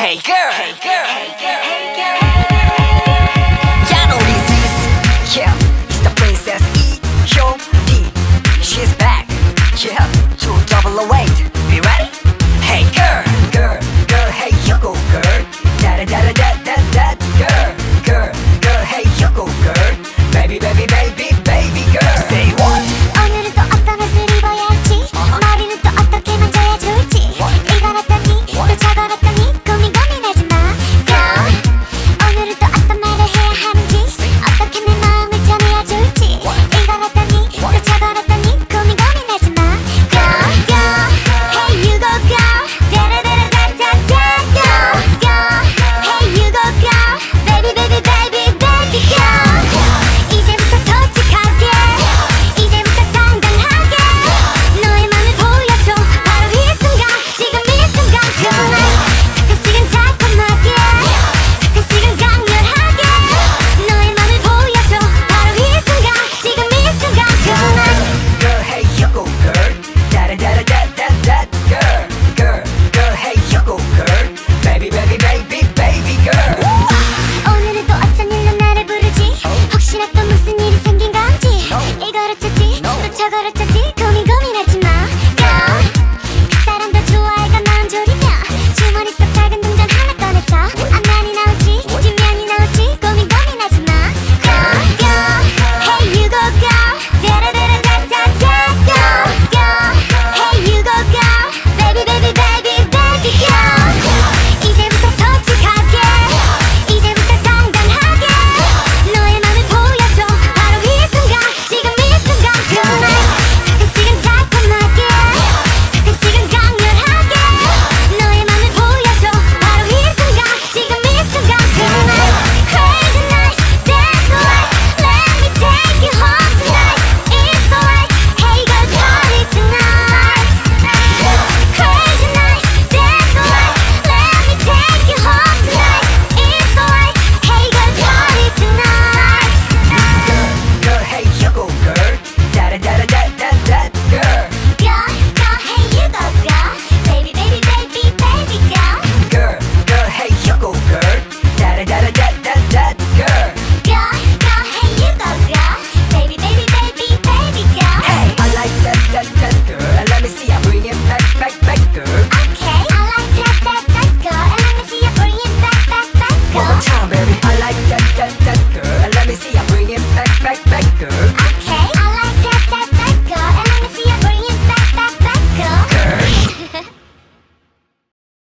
Hey girl, hey girl, hey girl, hey girl. Yano is yeah, it's the princess E. She's back, yeah, to double away. 걸었지 like that.